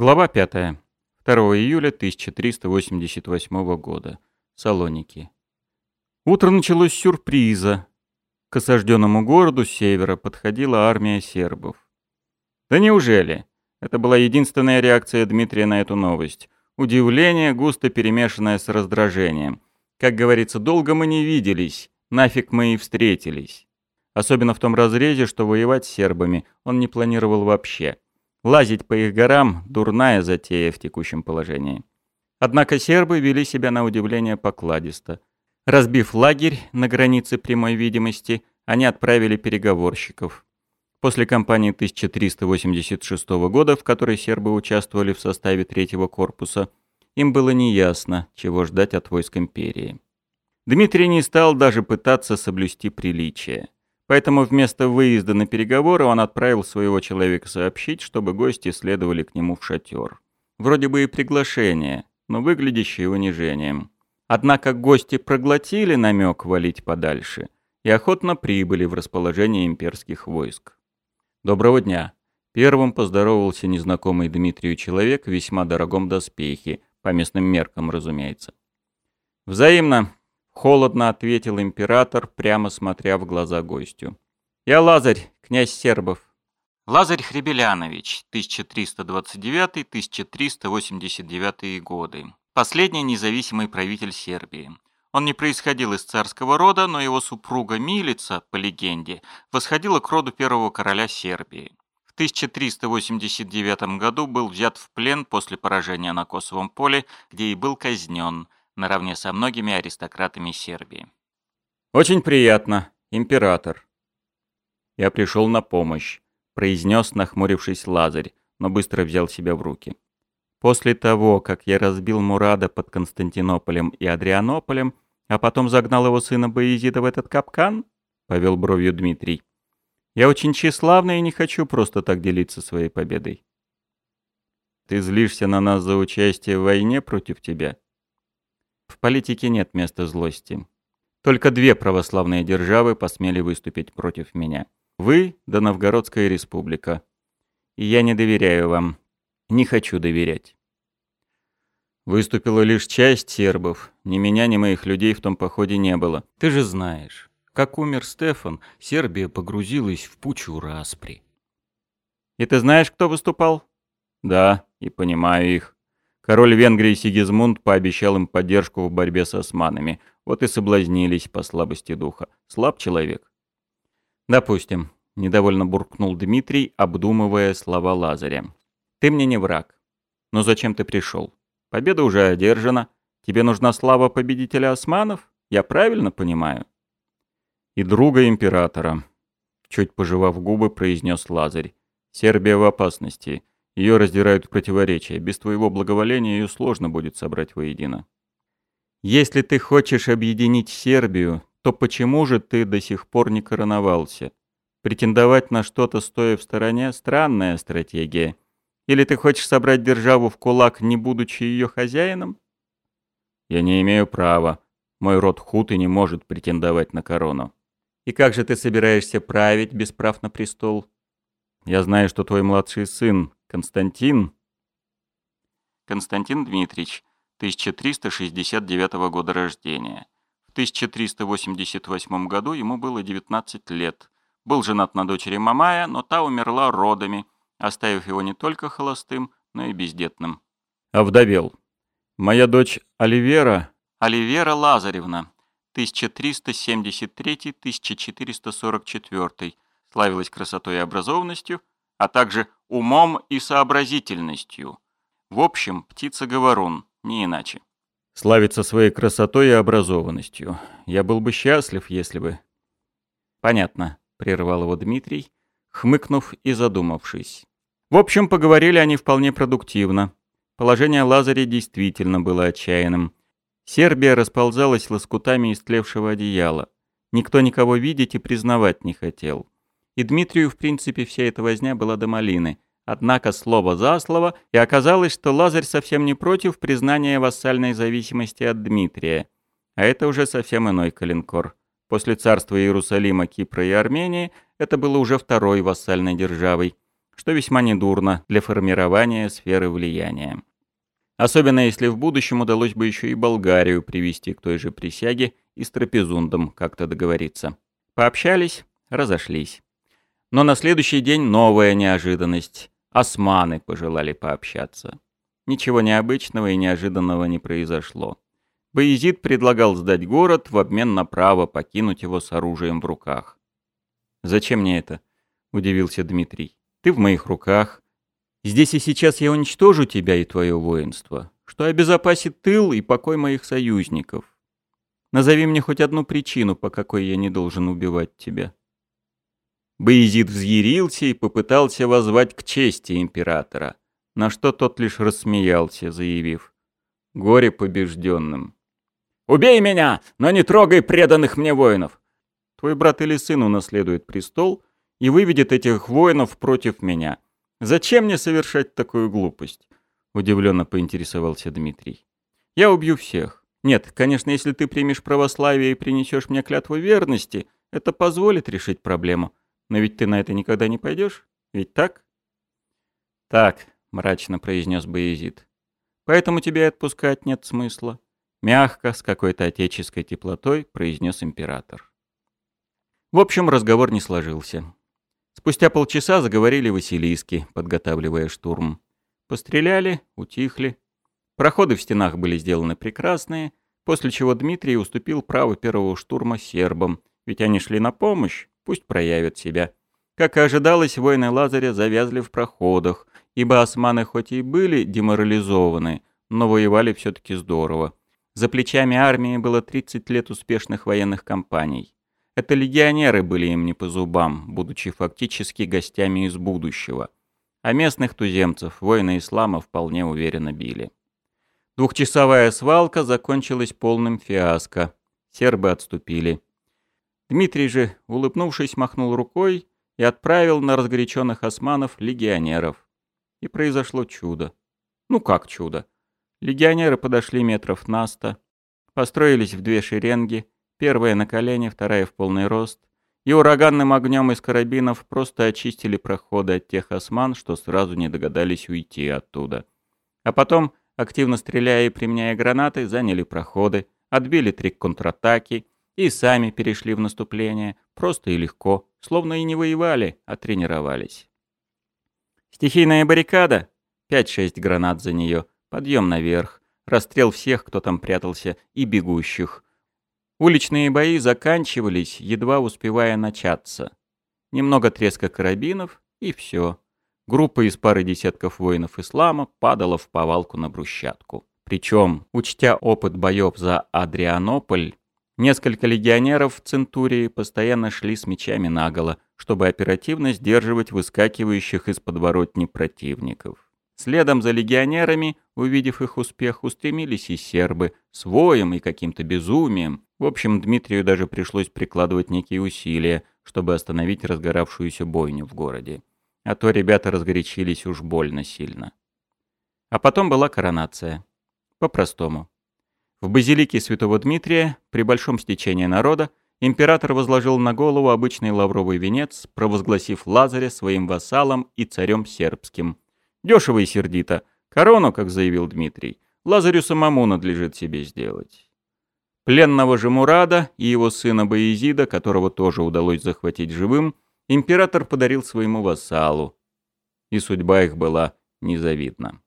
Глава 5. 2 июля 1388 года. Салоники. Утро началось с сюрприза. К осажденному городу с севера подходила армия сербов. Да неужели? Это была единственная реакция Дмитрия на эту новость. Удивление, густо перемешанное с раздражением. Как говорится, долго мы не виделись, нафиг мы и встретились. Особенно в том разрезе, что воевать с сербами он не планировал вообще. Лазить по их горам – дурная затея в текущем положении. Однако сербы вели себя на удивление покладисто. Разбив лагерь на границе прямой видимости, они отправили переговорщиков. После кампании 1386 года, в которой сербы участвовали в составе третьего корпуса, им было неясно, чего ждать от войск империи. Дмитрий не стал даже пытаться соблюсти приличие. Поэтому вместо выезда на переговоры он отправил своего человека сообщить, чтобы гости следовали к нему в шатер. Вроде бы и приглашение, но выглядящее унижением. Однако гости проглотили намек валить подальше и охотно прибыли в расположение имперских войск. «Доброго дня!» Первым поздоровался незнакомый Дмитрию человек в весьма дорогом доспехе, по местным меркам, разумеется. «Взаимно!» Холодно ответил император, прямо смотря в глаза гостю. «Я Лазарь, князь Сербов». Лазарь Хребелянович, 1329-1389 годы. Последний независимый правитель Сербии. Он не происходил из царского рода, но его супруга Милица, по легенде, восходила к роду первого короля Сербии. В 1389 году был взят в плен после поражения на Косовом поле, где и был казнен – наравне со многими аристократами Сербии. «Очень приятно, император». «Я пришел на помощь», — произнес, нахмурившись Лазарь, но быстро взял себя в руки. «После того, как я разбил Мурада под Константинополем и Адрианополем, а потом загнал его сына Боязида в этот капкан?» — повел бровью Дмитрий. «Я очень тщеславный и не хочу просто так делиться своей победой». «Ты злишься на нас за участие в войне против тебя?» В политике нет места злости. Только две православные державы посмели выступить против меня. Вы да Новгородская республика. И я не доверяю вам. Не хочу доверять. Выступила лишь часть сербов. Ни меня, ни моих людей в том походе не было. Ты же знаешь, как умер Стефан, Сербия погрузилась в пучу распри. И ты знаешь, кто выступал? Да, и понимаю их. Король Венгрии Сигизмунд пообещал им поддержку в борьбе с османами. Вот и соблазнились по слабости духа. Слаб человек. Допустим, недовольно буркнул Дмитрий, обдумывая слова Лазаря. Ты мне не враг. Но зачем ты пришел? Победа уже одержана. Тебе нужна слава победителя османов? Я правильно понимаю? И друга императора. Чуть пожевав губы, произнес Лазарь. Сербия в опасности. Ее раздирают противоречия. Без твоего благоволения ее сложно будет собрать воедино. Если ты хочешь объединить Сербию, то почему же ты до сих пор не короновался? Претендовать на что-то, стоя в стороне, странная стратегия. Или ты хочешь собрать державу в кулак, не будучи ее хозяином? Я не имею права. Мой род худ и не может претендовать на корону. И как же ты собираешься править без прав на престол? Я знаю, что твой младший сын, Константин... Константин Дмитриевич, 1369 года рождения. В 1388 году ему было 19 лет. Был женат на дочери Мамая, но та умерла родами, оставив его не только холостым, но и бездетным. Овдовел. Моя дочь Оливера... Оливера Лазаревна, 1373-1444, славилась красотой и образованностью, а также умом и сообразительностью. В общем, птица-говорун, не иначе. Славится своей красотой и образованностью. Я был бы счастлив, если бы... Понятно, прервал его Дмитрий, хмыкнув и задумавшись. В общем, поговорили они вполне продуктивно. Положение Лазаря действительно было отчаянным. Сербия расползалась лоскутами истлевшего одеяла. Никто никого видеть и признавать не хотел. И Дмитрию, в принципе, вся эта возня была до малины. Однако слово за слово, и оказалось, что Лазарь совсем не против признания вассальной зависимости от Дмитрия. А это уже совсем иной калинкор. После царства Иерусалима, Кипра и Армении это было уже второй вассальной державой. что весьма недурно для формирования сферы влияния. Особенно если в будущем удалось бы еще и Болгарию привести к той же присяге и с трапезундом как-то договориться. Пообщались, разошлись. Но на следующий день новая неожиданность. Османы пожелали пообщаться. Ничего необычного и неожиданного не произошло. Боязид предлагал сдать город в обмен на право покинуть его с оружием в руках. «Зачем мне это?» — удивился Дмитрий. «Ты в моих руках. Здесь и сейчас я уничтожу тебя и твое воинство, что обезопасит тыл и покой моих союзников. Назови мне хоть одну причину, по какой я не должен убивать тебя». Боязид взъярился и попытался воззвать к чести императора, на что тот лишь рассмеялся, заявив «Горе побежденным». «Убей меня, но не трогай преданных мне воинов!» Твой брат или сын унаследует престол и выведет этих воинов против меня. Зачем мне совершать такую глупость?» Удивленно поинтересовался Дмитрий. «Я убью всех. Нет, конечно, если ты примешь православие и принесешь мне клятву верности, это позволит решить проблему. Но ведь ты на это никогда не пойдешь? Ведь так? Так, мрачно произнес Боязид. Поэтому тебя и отпускать нет смысла. Мягко, с какой-то отеческой теплотой, произнес император. В общем, разговор не сложился. Спустя полчаса заговорили Василиски, подготавливая штурм. Постреляли, утихли. Проходы в стенах были сделаны прекрасные, после чего Дмитрий уступил право первого штурма сербам, ведь они шли на помощь, Пусть проявят себя. Как и ожидалось, воины Лазаря завязли в проходах, ибо османы хоть и были деморализованы, но воевали все-таки здорово. За плечами армии было 30 лет успешных военных кампаний. Это легионеры были им не по зубам, будучи фактически гостями из будущего. А местных туземцев воины ислама вполне уверенно били. Двухчасовая свалка закончилась полным фиаско. Сербы отступили. Дмитрий же, улыбнувшись, махнул рукой и отправил на разгоряченных османов легионеров. И произошло чудо. Ну как чудо? Легионеры подошли метров на сто, построились в две шеренги, первая на колени, вторая в полный рост, и ураганным огнем из карабинов просто очистили проходы от тех осман, что сразу не догадались уйти оттуда. А потом, активно стреляя и применяя гранаты, заняли проходы, отбили три контратаки — и сами перешли в наступление, просто и легко, словно и не воевали, а тренировались. Стихийная баррикада, 5-6 гранат за нее, подъем наверх, расстрел всех, кто там прятался, и бегущих. Уличные бои заканчивались, едва успевая начаться. Немного треска карабинов, и все. Группа из пары десятков воинов ислама падала в повалку на брусчатку. Причем, учтя опыт боев за Адрианополь, Несколько легионеров в Центурии постоянно шли с мечами наголо, чтобы оперативно сдерживать выскакивающих из подворотни противников. Следом за легионерами, увидев их успех, устремились и сербы, с воем и каким-то безумием. В общем, Дмитрию даже пришлось прикладывать некие усилия, чтобы остановить разгоравшуюся бойню в городе. А то ребята разгорячились уж больно сильно. А потом была коронация. По-простому. В базилике святого Дмитрия, при большом стечении народа, император возложил на голову обычный лавровый венец, провозгласив Лазаря своим вассалом и царем сербским. Дешево и сердито. Корону, как заявил Дмитрий, Лазарю самому надлежит себе сделать. Пленного же Мурада и его сына Боязида, которого тоже удалось захватить живым, император подарил своему вассалу. И судьба их была незавидна.